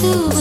to